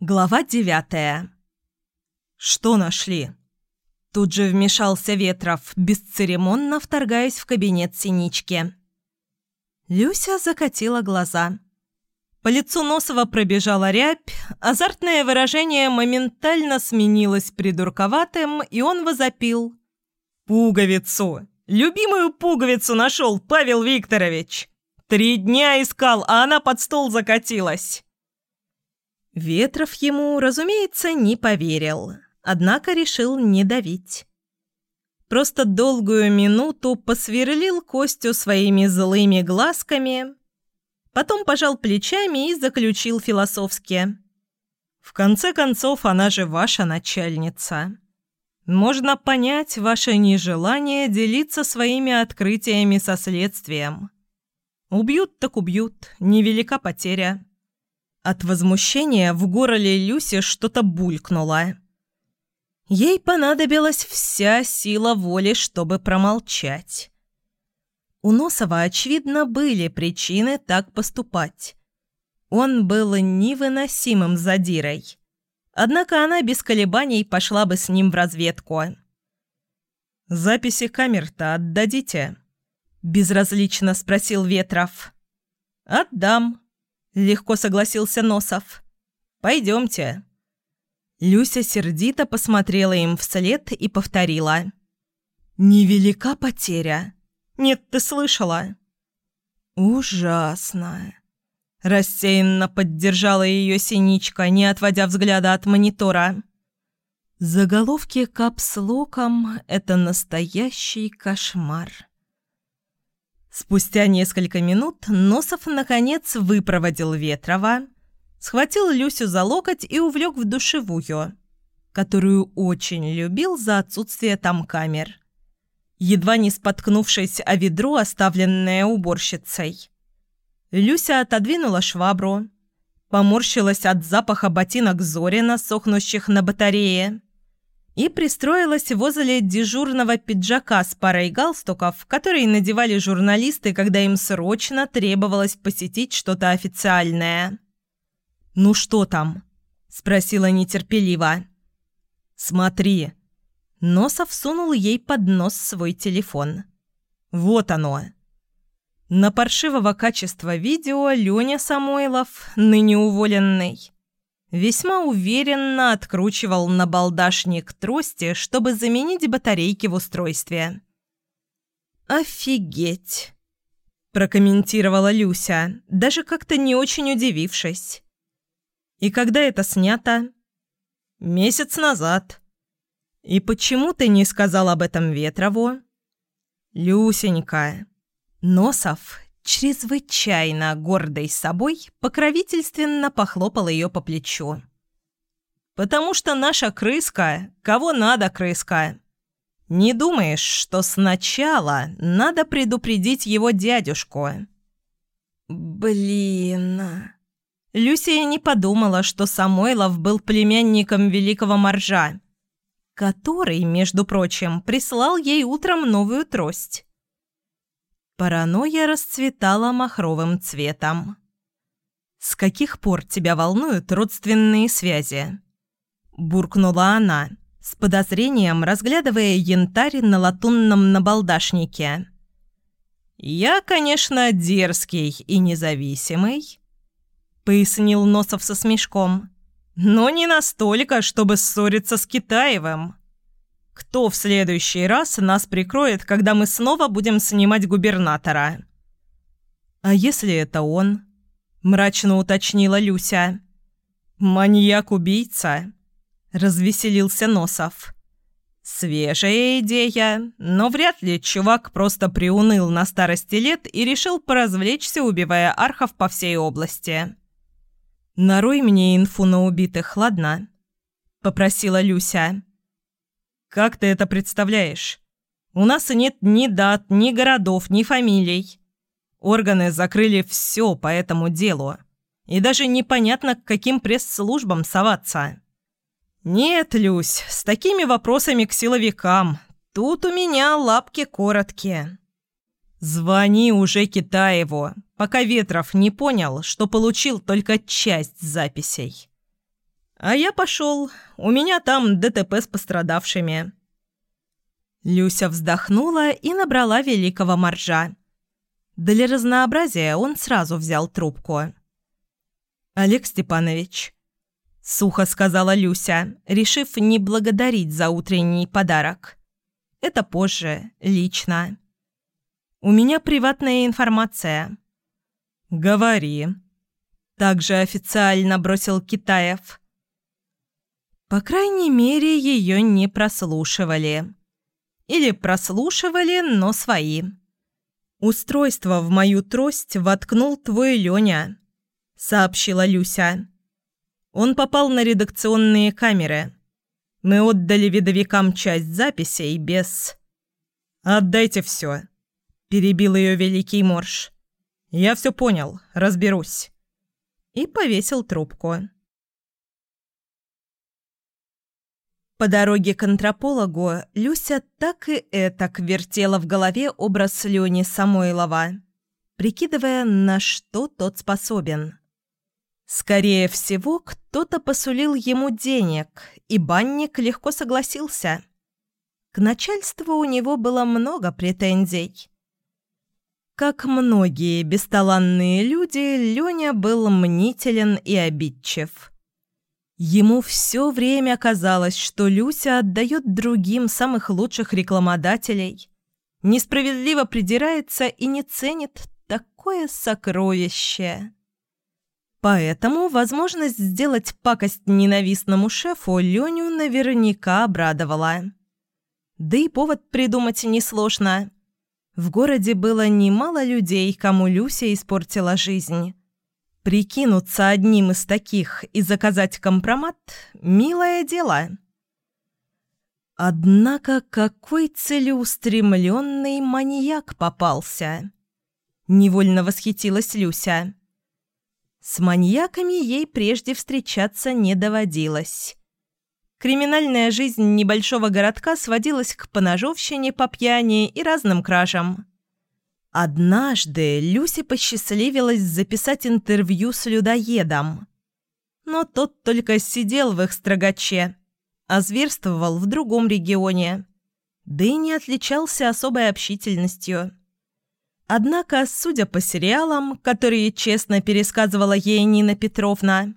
Глава девятая. «Что нашли?» Тут же вмешался Ветров, бесцеремонно вторгаясь в кабинет Синички. Люся закатила глаза. По лицу Носова пробежала рябь, азартное выражение моментально сменилось придурковатым, и он возопил. «Пуговицу! Любимую пуговицу нашел Павел Викторович! Три дня искал, а она под стол закатилась!» Ветров ему, разумеется, не поверил, однако решил не давить. Просто долгую минуту посверлил Костю своими злыми глазками, потом пожал плечами и заключил философски. «В конце концов, она же ваша начальница. Можно понять ваше нежелание делиться своими открытиями со следствием. Убьют так убьют, невелика потеря». От возмущения в горле Люси что-то булькнуло. Ей понадобилась вся сила воли, чтобы промолчать. У Носова, очевидно, были причины так поступать. Он был невыносимым задирой. Однако она без колебаний пошла бы с ним в разведку. «Записи камер-то отдадите?» – безразлично спросил Ветров. «Отдам», Легко согласился Носов. «Пойдемте». Люся сердито посмотрела им вслед и повторила. «Невелика потеря. Нет, ты слышала?» «Ужасно!» Рассеянно поддержала ее синичка, не отводя взгляда от монитора. Заголовки капслоком – это настоящий кошмар. Спустя несколько минут Носов наконец выпроводил Ветрова, схватил Люсю за локоть и увлек в душевую, которую очень любил за отсутствие там камер. Едва не споткнувшись о ведро, оставленное уборщицей. Люся отодвинула швабру, поморщилась от запаха ботинок Зорина, сохнущих на батарее, и пристроилась возле дежурного пиджака с парой галстуков, которые надевали журналисты, когда им срочно требовалось посетить что-то официальное. «Ну что там?» – спросила нетерпеливо. «Смотри». Носов сунул ей под нос свой телефон. «Вот оно». На паршивого качества видео Леня Самойлов, ныне уволенный, весьма уверенно откручивал на балдашник трости, чтобы заменить батарейки в устройстве. «Офигеть!» – прокомментировала Люся, даже как-то не очень удивившись. «И когда это снято?» «Месяц назад». «И почему ты не сказал об этом Ветрову?» «Люсенька». Носов чрезвычайно гордой собой, покровительственно похлопал ее по плечу. «Потому что наша крыска, кого надо крыска. Не думаешь, что сначала надо предупредить его дядюшку?» «Блин...» Люсия не подумала, что Самойлов был племянником великого моржа, который, между прочим, прислал ей утром новую трость. Паранойя расцветала махровым цветом. «С каких пор тебя волнуют родственные связи?» Буркнула она, с подозрением разглядывая янтарь на латунном набалдашнике. «Я, конечно, дерзкий и независимый», — пояснил Носов со смешком, «но не настолько, чтобы ссориться с Китаевым». Кто в следующий раз нас прикроет, когда мы снова будем снимать губернатора?» «А если это он?» – мрачно уточнила Люся. «Маньяк-убийца?» – развеселился Носов. «Свежая идея, но вряд ли чувак просто приуныл на старости лет и решил поразвлечься, убивая архов по всей области». «Нарой мне инфу на убитых, ладно?» – попросила Люся. Как ты это представляешь? У нас нет ни дат, ни городов, ни фамилий. Органы закрыли все по этому делу. И даже непонятно, к каким пресс-службам соваться. Нет, Люсь, с такими вопросами к силовикам. Тут у меня лапки короткие. Звони уже Китаеву, пока Ветров не понял, что получил только часть записей. А я пошел. У меня там ДТП с пострадавшими». Люся вздохнула и набрала великого моржа. Для разнообразия он сразу взял трубку. «Олег Степанович», — сухо сказала Люся, решив не благодарить за утренний подарок. «Это позже, лично. У меня приватная информация». «Говори», — также официально бросил Китаев. По крайней мере, ее не прослушивали. Или прослушивали, но свои. «Устройство в мою трость воткнул твой Леня», — сообщила Люся. «Он попал на редакционные камеры. Мы отдали видовикам часть записей без...» «Отдайте все», — перебил ее Великий Морж. «Я все понял, разберусь». И повесил трубку. По дороге к антропологу Люся так и этак вертела в голове образ Лёни Самойлова, прикидывая, на что тот способен. Скорее всего, кто-то посулил ему денег, и банник легко согласился. К начальству у него было много претензий. Как многие бесталанные люди, Лёня был мнителен и обидчив. Ему все время казалось, что Люся отдает другим самых лучших рекламодателей, несправедливо придирается и не ценит такое сокровище. Поэтому возможность сделать пакость ненавистному шефу Леню наверняка обрадовала. Да и повод придумать несложно. В городе было немало людей, кому Люся испортила жизнь. Прикинуться одним из таких и заказать компромат – милое дело. Однако какой целеустремленный маньяк попался. Невольно восхитилась Люся. С маньяками ей прежде встречаться не доводилось. Криминальная жизнь небольшого городка сводилась к поножовщине по пьяни и разным кражам. Однажды Люсе посчастливилось записать интервью с людоедом. Но тот только сидел в их строгаче, а зверствовал в другом регионе, да и не отличался особой общительностью. Однако, судя по сериалам, которые честно пересказывала ей Нина Петровна,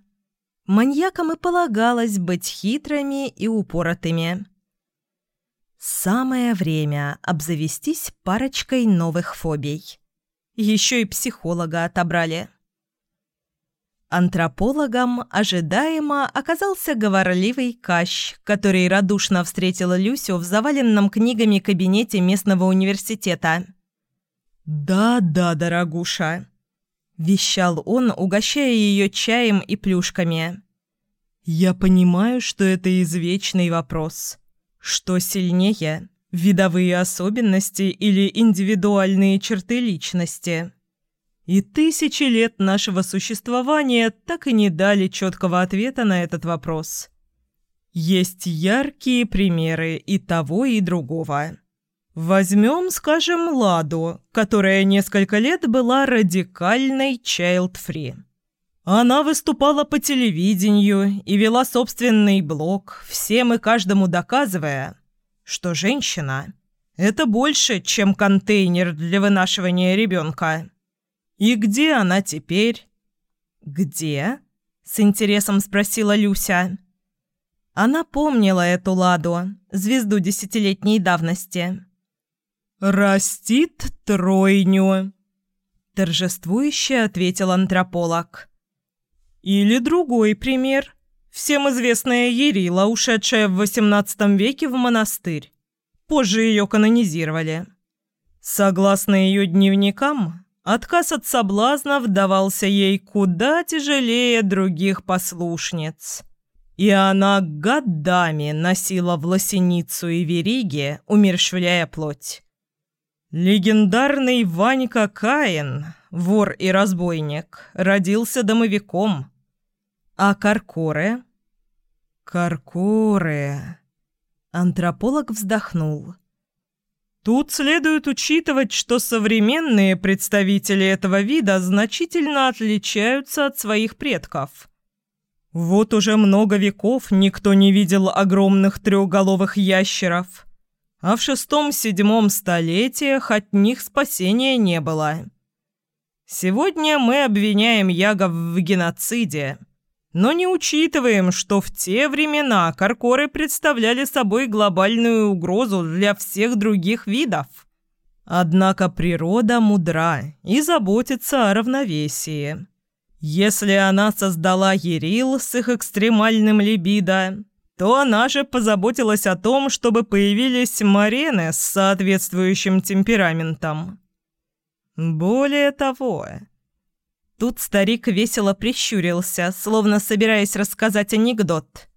маньякам и полагалось быть хитрыми и упоротыми. Самое время обзавестись парочкой новых фобий. Еще и психолога отобрали. Антропологом ожидаемо оказался говорливый Кащ, который радушно встретил Люсю в заваленном книгами кабинете местного университета. «Да-да, дорогуша», – вещал он, угощая ее чаем и плюшками. «Я понимаю, что это извечный вопрос». Что сильнее, видовые особенности или индивидуальные черты личности? И тысячи лет нашего существования так и не дали четкого ответа на этот вопрос. Есть яркие примеры и того, и другого. Возьмем, скажем, Ладу, которая несколько лет была радикальной child-free. Она выступала по телевидению и вела собственный блог, всем и каждому доказывая, что женщина – это больше, чем контейнер для вынашивания ребенка. И где она теперь? «Где?» – с интересом спросила Люся. Она помнила эту Ладу, звезду десятилетней давности. «Растит тройню», – торжествующе ответил антрополог. Или другой пример. Всем известная Ерила, ушедшая в XVIII веке в монастырь. Позже ее канонизировали. Согласно ее дневникам, отказ от соблазнов давался ей куда тяжелее других послушниц. И она годами носила в лосиницу и вериге, умерщвляя плоть. Легендарный Ванька Каин, вор и разбойник, родился домовиком – а Каркоре? Каркоре. Антрополог вздохнул. Тут следует учитывать, что современные представители этого вида значительно отличаются от своих предков. Вот уже много веков никто не видел огромных трехголовых ящеров, а в шестом-седьмом столетиях от них спасения не было. Сегодня мы обвиняем ягов в геноциде, но не учитываем, что в те времена каркоры представляли собой глобальную угрозу для всех других видов. Однако природа мудра и заботится о равновесии. Если она создала Ерил с их экстремальным либидо, то она же позаботилась о том, чтобы появились марены с соответствующим темпераментом. Более того... Тут старик весело прищурился, словно собираясь рассказать анекдот.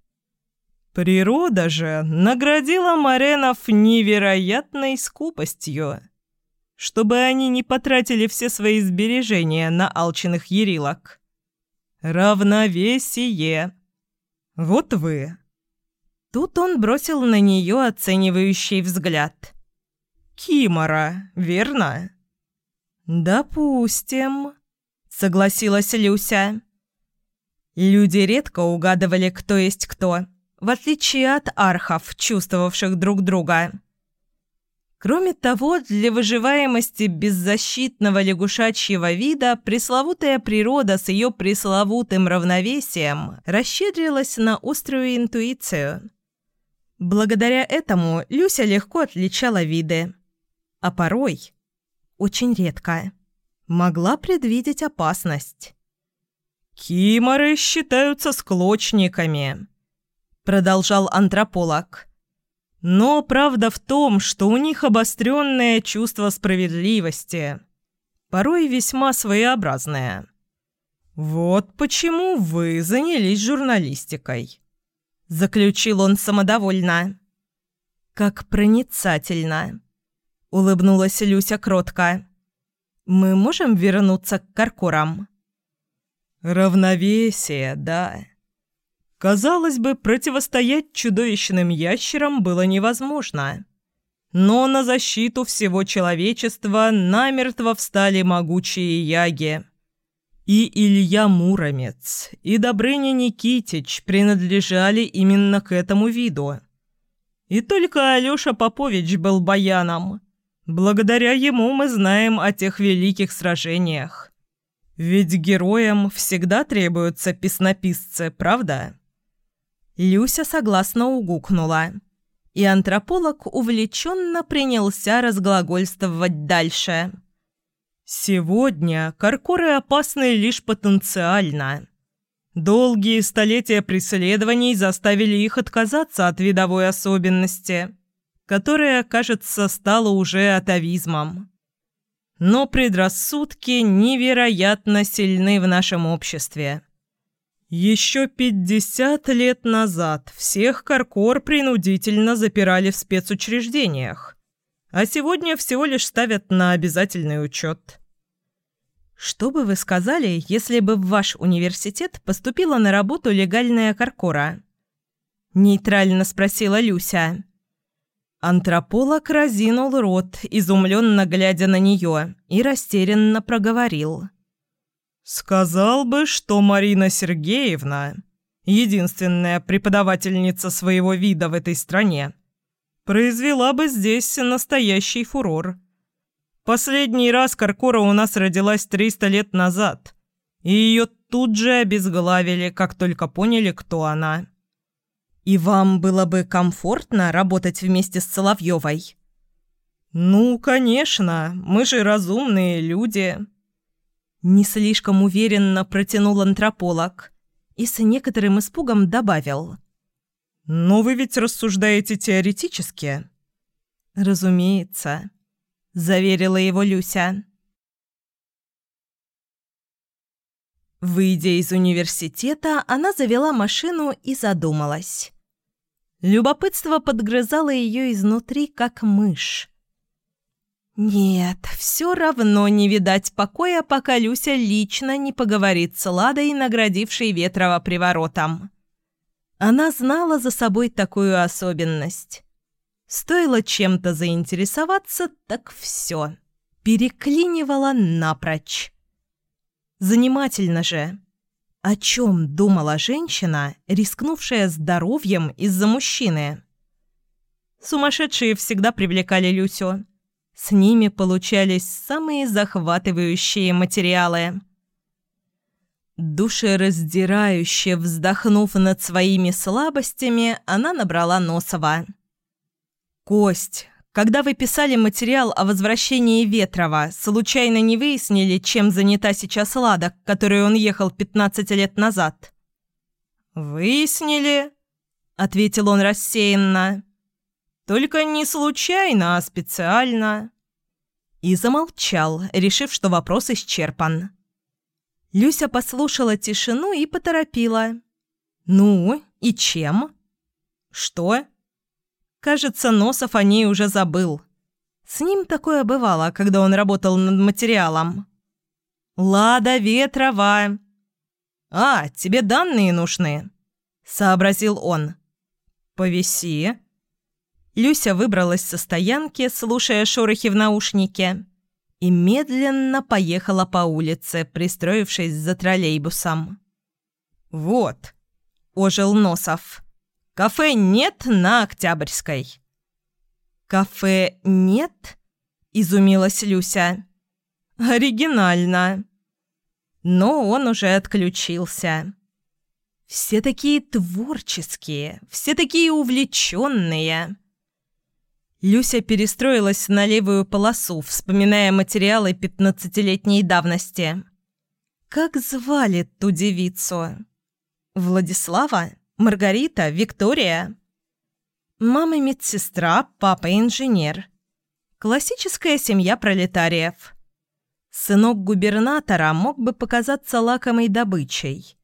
Природа же наградила маренов невероятной скупостью чтобы они не потратили все свои сбережения на алчных ерилок. Равновесие. Вот вы. Тут он бросил на нее оценивающий взгляд. Кимора, верно? Допустим, согласилась Люся. Люди редко угадывали, кто есть кто, в отличие от архов, чувствовавших друг друга. Кроме того, для выживаемости беззащитного лягушачьего вида пресловутая природа с ее пресловутым равновесием расщедрилась на острую интуицию. Благодаря этому Люся легко отличала виды, а порой, очень редко, могла предвидеть опасность. «Киморы считаются склочниками», — продолжал антрополог. Но правда в том, что у них обостренное чувство справедливости, порой весьма своеобразное. «Вот почему вы занялись журналистикой», — заключил он самодовольно. «Как проницательно», — улыбнулась Люся кротко. «Мы можем вернуться к Каркорам?» «Равновесие, да», Казалось бы, противостоять чудовищным ящерам было невозможно. Но на защиту всего человечества намертво встали могучие яги. И Илья Муромец, и Добрыня Никитич принадлежали именно к этому виду. И только Алёша Попович был баяном. Благодаря ему мы знаем о тех великих сражениях. Ведь героям всегда требуются песнописцы, правда? Люся согласно угукнула. И антрополог увлеченно принялся разглагольствовать дальше. «Сегодня каркоры опасны лишь потенциально. Долгие столетия преследований заставили их отказаться от видовой особенности, которая, кажется, стала уже атовизмом. Но предрассудки невероятно сильны в нашем обществе». Еще пятьдесят лет назад всех Каркор принудительно запирали в спецучреждениях, а сегодня всего лишь ставят на обязательный учет. Что бы вы сказали, если бы в ваш университет поступила на работу легальная Каркора? Нейтрально спросила Люся. Антрополог разинул рот, изумленно глядя на нее, и растерянно проговорил. «Сказал бы, что Марина Сергеевна, единственная преподавательница своего вида в этой стране, произвела бы здесь настоящий фурор. Последний раз Каркора у нас родилась 300 лет назад, и ее тут же обезглавили, как только поняли, кто она». «И вам было бы комфортно работать вместе с Соловьевой?» «Ну, конечно, мы же разумные люди», не слишком уверенно протянул антрополог и с некоторым испугом добавил. «Но вы ведь рассуждаете теоретически?» «Разумеется», — заверила его Люся. Выйдя из университета, она завела машину и задумалась. Любопытство подгрызало ее изнутри, как мышь. Нет, все равно не видать покоя, пока Люся лично не поговорит с Ладой, наградившей Ветрова приворотом. Она знала за собой такую особенность. Стоило чем-то заинтересоваться, так все. Переклинивала напрочь. Занимательно же. О чем думала женщина, рискнувшая здоровьем из-за мужчины? Сумасшедшие всегда привлекали Люсю. С ними получались самые захватывающие материалы. Душераздирающе вздохнув над своими слабостями, она набрала Носова. «Кость, когда вы писали материал о возвращении Ветрова, случайно не выяснили, чем занята сейчас Лада, которой он ехал 15 лет назад?» «Выяснили», — ответил он рассеянно. «Только не случайно, а специально». И замолчал, решив, что вопрос исчерпан. Люся послушала тишину и поторопила. «Ну, и чем?» «Что?» Кажется, Носов о ней уже забыл. С ним такое бывало, когда он работал над материалом. «Лада Ветрова!» «А, тебе данные нужны?» – сообразил он. «Повиси». Люся выбралась со стоянки, слушая шорохи в наушнике, и медленно поехала по улице, пристроившись за троллейбусом. «Вот», – ожил Носов. Кафе нет на Октябрьской». «Кафе нет?» – изумилась Люся. «Оригинально». Но он уже отключился. Все такие творческие, все такие увлеченные. Люся перестроилась на левую полосу, вспоминая материалы пятнадцатилетней давности. Как звали ту девицу? Владислава? Маргарита, Виктория. Мама медсестра, папа инженер. Классическая семья пролетариев. Сынок губернатора мог бы показаться лакомой добычей.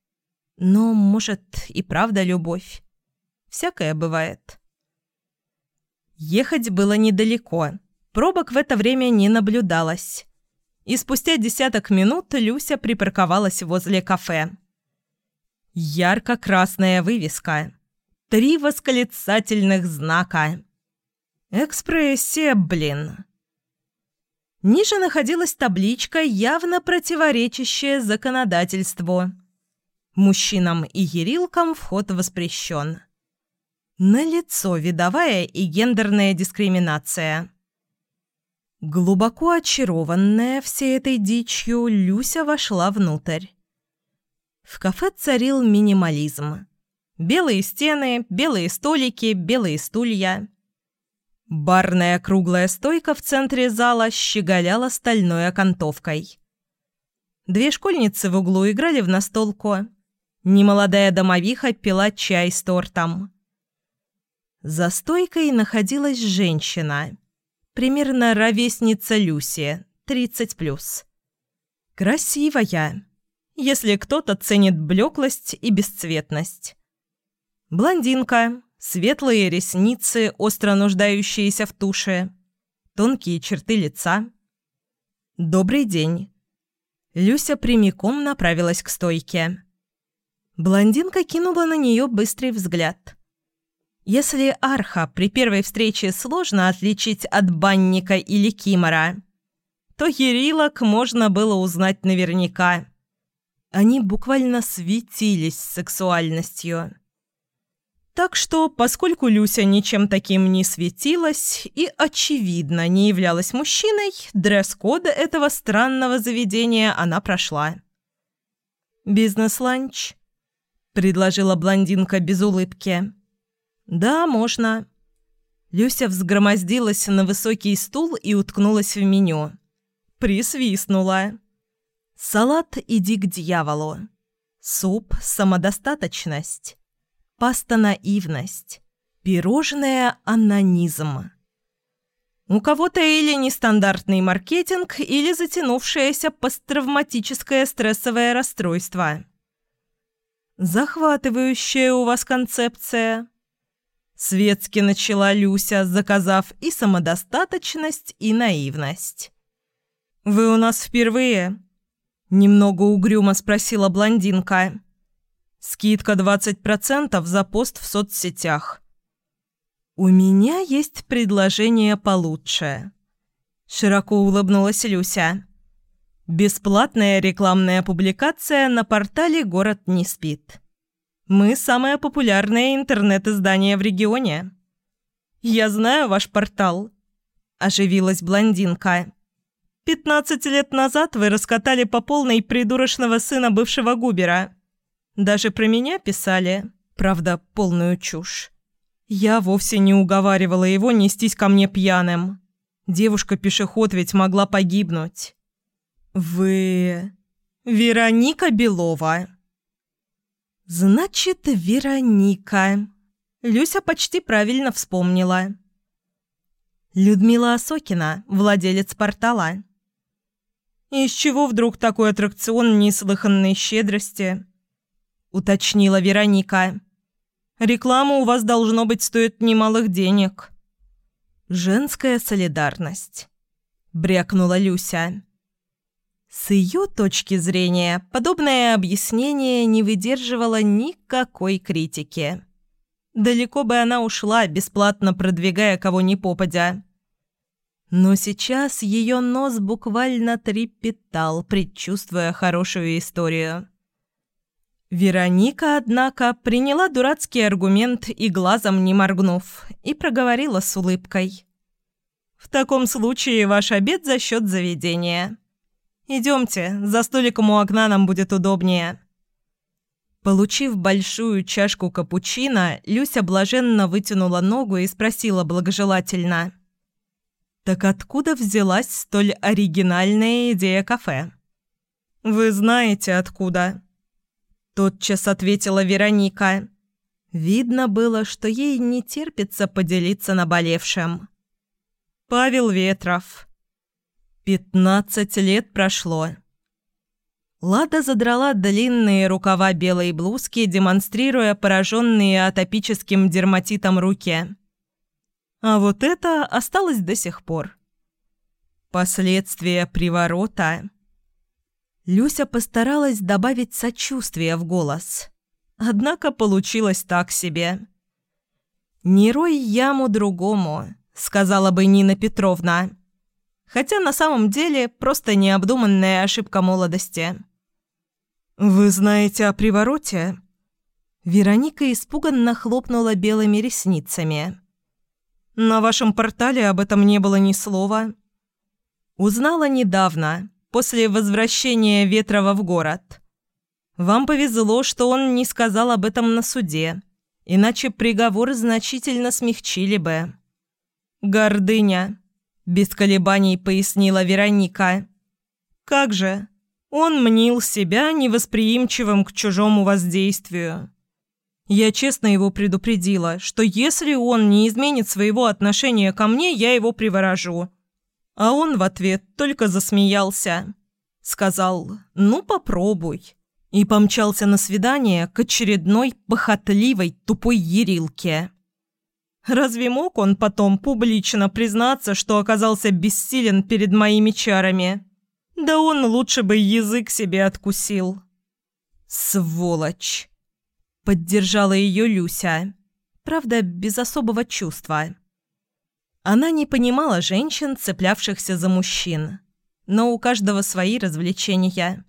Но, может, и правда любовь. Всякое бывает. Ехать было недалеко. Пробок в это время не наблюдалось. И спустя десяток минут Люся припарковалась возле кафе. Ярко-красная вывеска. Три восклицательных знака. Экспрессия, блин. Ниже находилась табличка, явно противоречащая законодательству. Мужчинам и ерилкам вход воспрещен. Налицо видовая и гендерная дискриминация. Глубоко очарованная всей этой дичью, Люся вошла внутрь. В кафе царил минимализм. Белые стены, белые столики, белые стулья. Барная круглая стойка в центре зала щеголяла стальной окантовкой. Две школьницы в углу играли в настолку. Немолодая домовиха пила чай с тортом. За стойкой находилась женщина, примерно ровесница Люси, 30+. Красивая если кто-то ценит блеклость и бесцветность. Блондинка, светлые ресницы, остро нуждающиеся в туше, тонкие черты лица. «Добрый день». Люся прямиком направилась к стойке. Блондинка кинула на нее быстрый взгляд. Если арха при первой встрече сложно отличить от банника или кимора, то ерилок можно было узнать наверняка. Они буквально светились сексуальностью. Так что, поскольку Люся ничем таким не светилась и, очевидно, не являлась мужчиной, дресс-кода этого странного заведения она прошла. «Бизнес-ланч?» – предложила блондинка без улыбки. «Да, можно». Люся взгромоздилась на высокий стул и уткнулась в меню. Присвистнула. Салат «Иди к дьяволу». Суп «Самодостаточность». Паста «Наивность». Пирожное «Анонизм». У кого-то или нестандартный маркетинг, или затянувшееся посттравматическое стрессовое расстройство. Захватывающая у вас концепция. Светски начала Люся, заказав и самодостаточность, и наивность. «Вы у нас впервые?» Немного угрюмо спросила блондинка. «Скидка 20% за пост в соцсетях». «У меня есть предложение получше». Широко улыбнулась Люся. Бесплатная рекламная публикация на портале «Город не спит». Мы самое популярное интернет-издание в регионе. Я знаю ваш портал. Оживилась блондинка. Пятнадцать лет назад вы раскатали по полной придурочного сына бывшего Губера. Даже про меня писали, правда, полную чушь. Я вовсе не уговаривала его нестись ко мне пьяным. Девушка-пешеход ведь могла погибнуть. Вы... Вероника Белова. Значит, Вероника. Люся почти правильно вспомнила. Людмила Осокина, владелец портала. «Из чего вдруг такой аттракцион неслыханной щедрости?» – уточнила Вероника. «Реклама у вас, должно быть, стоит немалых денег». «Женская солидарность», – брякнула Люся. С ее точки зрения, подобное объяснение не выдерживало никакой критики. Далеко бы она ушла, бесплатно продвигая кого ни попадя. Но сейчас ее нос буквально трепетал, предчувствуя хорошую историю. Вероника, однако, приняла дурацкий аргумент и глазом не моргнув, и проговорила с улыбкой. «В таком случае ваш обед за счет заведения. Идемте, за столиком у окна нам будет удобнее». Получив большую чашку капучино, Люся блаженно вытянула ногу и спросила благожелательно. «Так откуда взялась столь оригинальная идея кафе?» «Вы знаете, откуда?» Тотчас ответила Вероника. Видно было, что ей не терпится поделиться наболевшим. «Павел Ветров». «Пятнадцать лет прошло». Лада задрала длинные рукава белой блузки, демонстрируя пораженные атопическим дерматитом руки. А вот это осталось до сих пор. Последствия приворота. Люся постаралась добавить сочувствие в голос. Однако получилось так себе. «Не рой яму другому», — сказала бы Нина Петровна. Хотя на самом деле просто необдуманная ошибка молодости. «Вы знаете о привороте?» Вероника испуганно хлопнула белыми ресницами. «На вашем портале об этом не было ни слова». «Узнала недавно, после возвращения Ветрова в город. Вам повезло, что он не сказал об этом на суде, иначе приговор значительно смягчили бы». «Гордыня», – без колебаний пояснила Вероника. «Как же?» Он мнил себя невосприимчивым к чужому воздействию. Я честно его предупредила, что если он не изменит своего отношения ко мне, я его приворожу. А он в ответ только засмеялся. Сказал «ну попробуй» и помчался на свидание к очередной похотливой тупой ерилке. Разве мог он потом публично признаться, что оказался бессилен перед моими чарами?» Да он лучше бы язык себе откусил. Сволочь. Поддержала ее Люся. Правда, без особого чувства. Она не понимала женщин, цеплявшихся за мужчин. Но у каждого свои развлечения.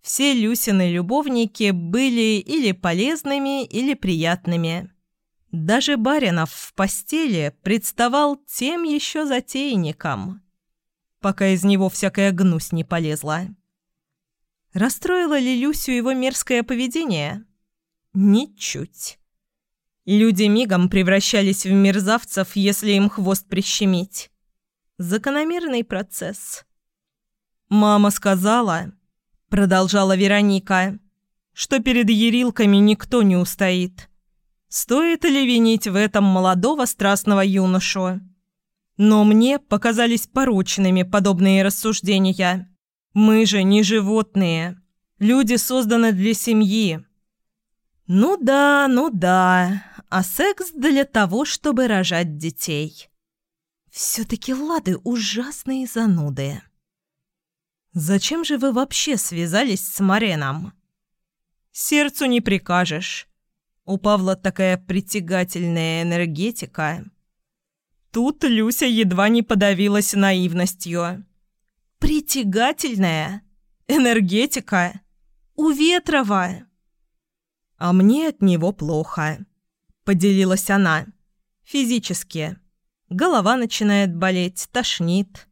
Все Люсины любовники были или полезными, или приятными. Даже Баринов в постели представал тем еще затейником пока из него всякая гнусь не полезла. Расстроило ли Люсю его мерзкое поведение? Ничуть. Люди мигом превращались в мерзавцев, если им хвост прищемить. Закономерный процесс. «Мама сказала», — продолжала Вероника, «что перед ерилками никто не устоит. Стоит ли винить в этом молодого страстного юношу?» Но мне показались порочными подобные рассуждения. Мы же не животные. Люди созданы для семьи. Ну да, ну да. А секс для того, чтобы рожать детей. Все-таки лады ужасные зануды. Зачем же вы вообще связались с Мареном? Сердцу не прикажешь. У Павла такая притягательная энергетика. Тут Люся едва не подавилась наивностью. притягательная, энергетика, у Ветрова. А мне от него плохо, поделилась она. Физически. Голова начинает болеть, тошнит.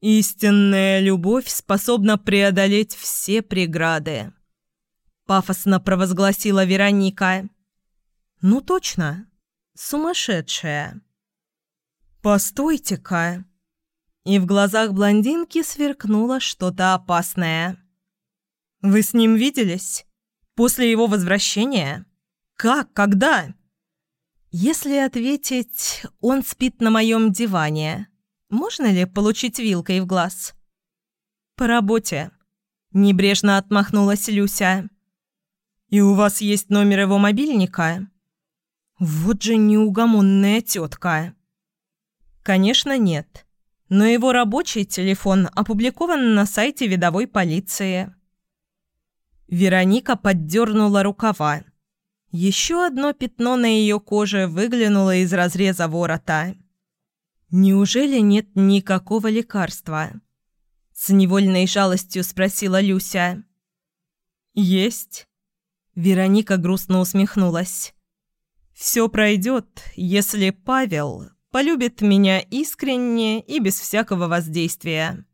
Истинная любовь способна преодолеть все преграды. Пафосно провозгласила Вероника. Ну точно, сумасшедшая. «Постойте-ка!» И в глазах блондинки сверкнуло что-то опасное. «Вы с ним виделись? После его возвращения? Как? Когда?» Если ответить «он спит на моем диване», можно ли получить вилкой в глаз? «По работе», – небрежно отмахнулась Люся. «И у вас есть номер его мобильника?» «Вот же неугомонная тетка!» «Конечно, нет. Но его рабочий телефон опубликован на сайте видовой полиции». Вероника поддернула рукава. Еще одно пятно на ее коже выглянуло из разреза ворота. «Неужели нет никакого лекарства?» С невольной жалостью спросила Люся. «Есть». Вероника грустно усмехнулась. «Все пройдет, если Павел полюбит меня искренне и без всякого воздействия».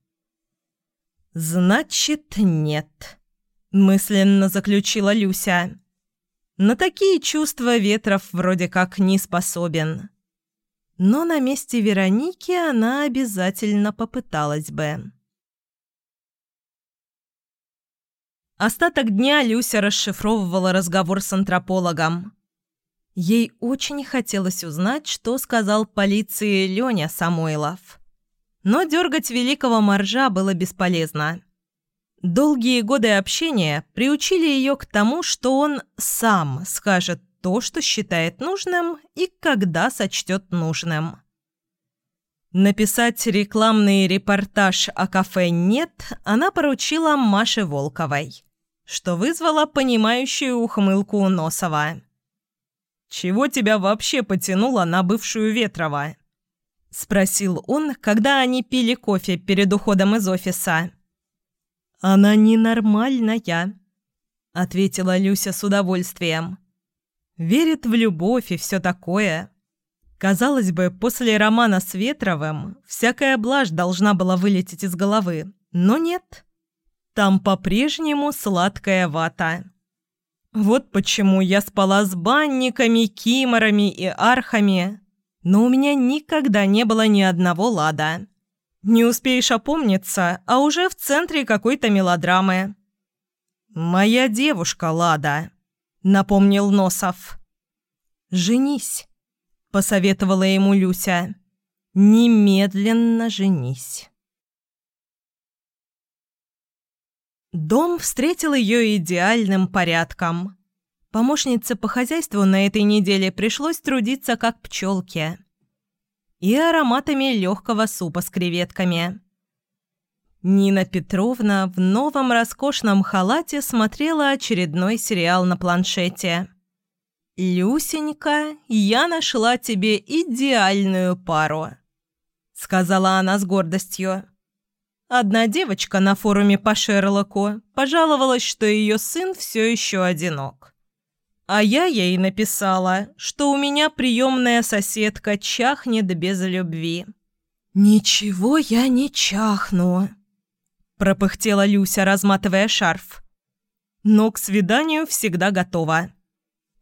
«Значит, нет», – мысленно заключила Люся. На такие чувства Ветров вроде как не способен. Но на месте Вероники она обязательно попыталась бы. Остаток дня Люся расшифровывала разговор с антропологом. Ей очень хотелось узнать, что сказал полиции Леня Самойлов. Но дергать великого моржа было бесполезно. Долгие годы общения приучили ее к тому, что он сам скажет то, что считает нужным и когда сочтет нужным. Написать рекламный репортаж о кафе «Нет» она поручила Маше Волковой, что вызвало понимающую ухмылку Носова. «Чего тебя вообще потянуло на бывшую Ветрова?» – спросил он, когда они пили кофе перед уходом из офиса. «Она ненормальная», — ответила Люся с удовольствием. «Верит в любовь и все такое. Казалось бы, после романа с Ветровым всякая блажь должна была вылететь из головы, но нет. Там по-прежнему сладкая вата. Вот почему я спала с банниками, киморами и архами, но у меня никогда не было ни одного лада». Не успеешь опомниться, а уже в центре какой-то мелодрамы. «Моя девушка, Лада», — напомнил Носов. «Женись», — посоветовала ему Люся. «Немедленно женись». Дом встретил ее идеальным порядком. Помощнице по хозяйству на этой неделе пришлось трудиться как пчелке и ароматами легкого супа с креветками. Нина Петровна в новом роскошном халате смотрела очередной сериал на планшете. «Люсенька, я нашла тебе идеальную пару», — сказала она с гордостью. Одна девочка на форуме по Шерлоку пожаловалась, что ее сын все еще одинок. А я ей написала, что у меня приемная соседка чахнет без любви. «Ничего я не чахну», – пропыхтела Люся, разматывая шарф. «Но к свиданию всегда готова.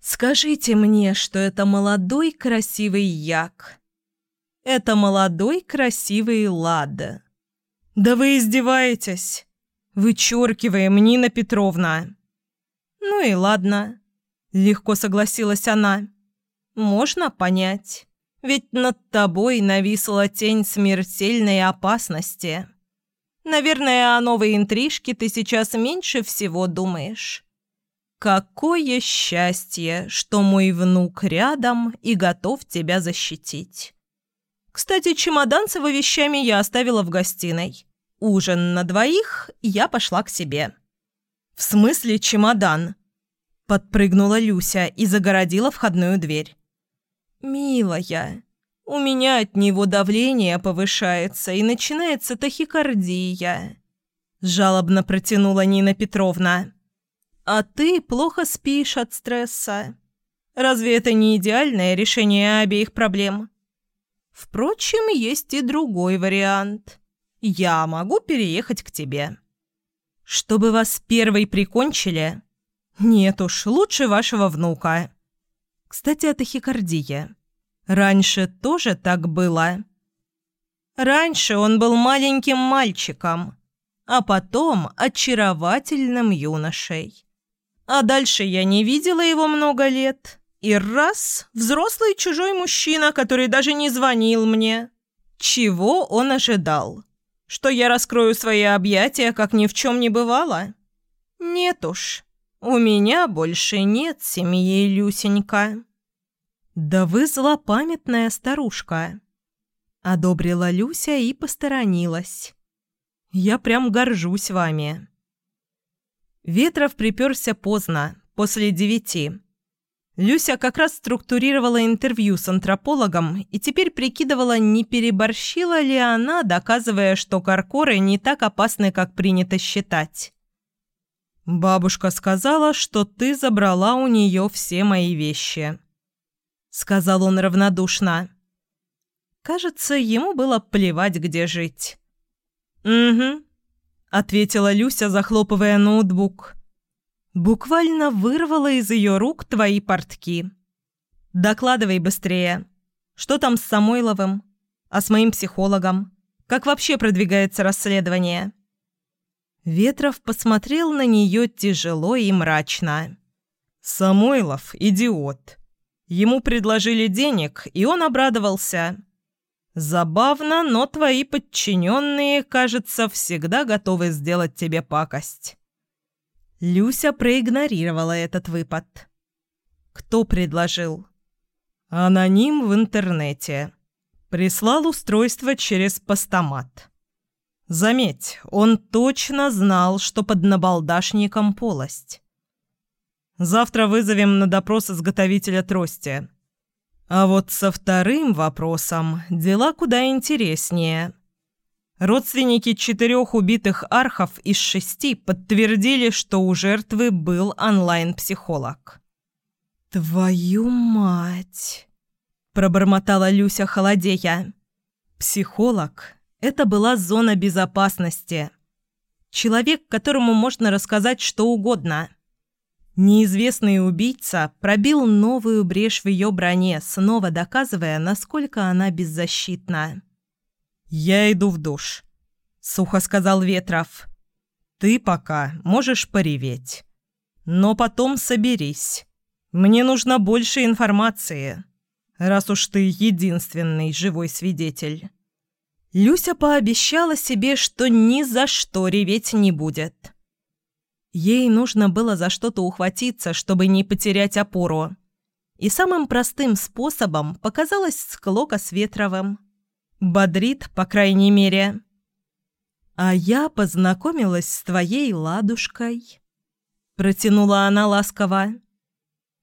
Скажите мне, что это молодой красивый як. Это молодой красивый лад. Да вы издеваетесь. Вычеркиваем, Нина Петровна. Ну и ладно. Легко согласилась она. Можно понять. Ведь над тобой нависла тень смертельной опасности. Наверное, о новой интрижке ты сейчас меньше всего думаешь. Какое счастье, что мой внук рядом и готов тебя защитить. Кстати, чемодан с его вещами я оставила в гостиной. Ужин на двоих, я пошла к себе. В смысле чемодан? Подпрыгнула Люся и загородила входную дверь. «Милая, У меня от него давление повышается и начинается тахикардия. Жалобно протянула Нина Петровна. А ты плохо спишь от стресса. Разве это не идеальное решение обеих проблем? Впрочем, есть и другой вариант. Я могу переехать к тебе. Чтобы вас первой прикончили? Нет уж, лучше вашего внука. Кстати, о тахикардии. Раньше тоже так было. Раньше он был маленьким мальчиком, а потом очаровательным юношей. А дальше я не видела его много лет. И раз – взрослый чужой мужчина, который даже не звонил мне. Чего он ожидал? Что я раскрою свои объятия, как ни в чем не бывало? Нет уж, у меня больше нет семьи, Люсенька. «Да вы злопамятная старушка!» Одобрила Люся и посторонилась. «Я прям горжусь вами». Ветров приперся поздно, после девяти. Люся как раз структурировала интервью с антропологом и теперь прикидывала, не переборщила ли она, доказывая, что каркоры не так опасны, как принято считать. «Бабушка сказала, что ты забрала у нее все мои вещи», — сказал он равнодушно. Кажется, ему было плевать, где жить. «Угу», — ответила Люся, захлопывая ноутбук. «Буквально вырвала из ее рук твои портки. Докладывай быстрее. Что там с Самойловым? А с моим психологом? Как вообще продвигается расследование?» Ветров посмотрел на нее тяжело и мрачно. «Самойлов – идиот. Ему предложили денег, и он обрадовался. Забавно, но твои подчиненные, кажется, всегда готовы сделать тебе пакость. Люся проигнорировала этот выпад. Кто предложил? Аноним в интернете. Прислал устройство через постамат. Заметь, он точно знал, что под набалдашником полость. Завтра вызовем на допрос изготовителя трости. А вот со вторым вопросом дела куда интереснее. Родственники четырех убитых архов из шести подтвердили, что у жертвы был онлайн-психолог. «Твою мать!» – пробормотала Люся холодея. «Психолог – это была зона безопасности. Человек, которому можно рассказать что угодно – Неизвестный убийца пробил новую брешь в ее броне, снова доказывая, насколько она беззащитна. «Я иду в душ», — сухо сказал Ветров. «Ты пока можешь пореветь. Но потом соберись. Мне нужно больше информации, раз уж ты единственный живой свидетель». Люся пообещала себе, что ни за что реветь не будет. Ей нужно было за что-то ухватиться, чтобы не потерять опору. И самым простым способом показалась склока с Ветровым. Бодрит, по крайней мере. «А я познакомилась с твоей ладушкой», — протянула она ласково.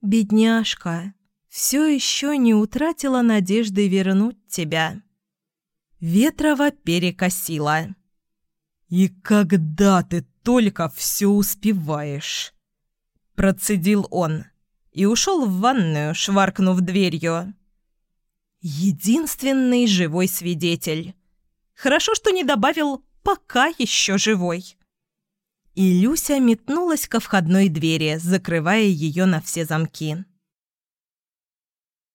«Бедняжка, все еще не утратила надежды вернуть тебя». Ветрова перекосила. «И когда ты только все успеваешь!» Процедил он и ушел в ванную, шваркнув дверью. Единственный живой свидетель. Хорошо, что не добавил «пока еще живой». И Люся метнулась ко входной двери, закрывая ее на все замки.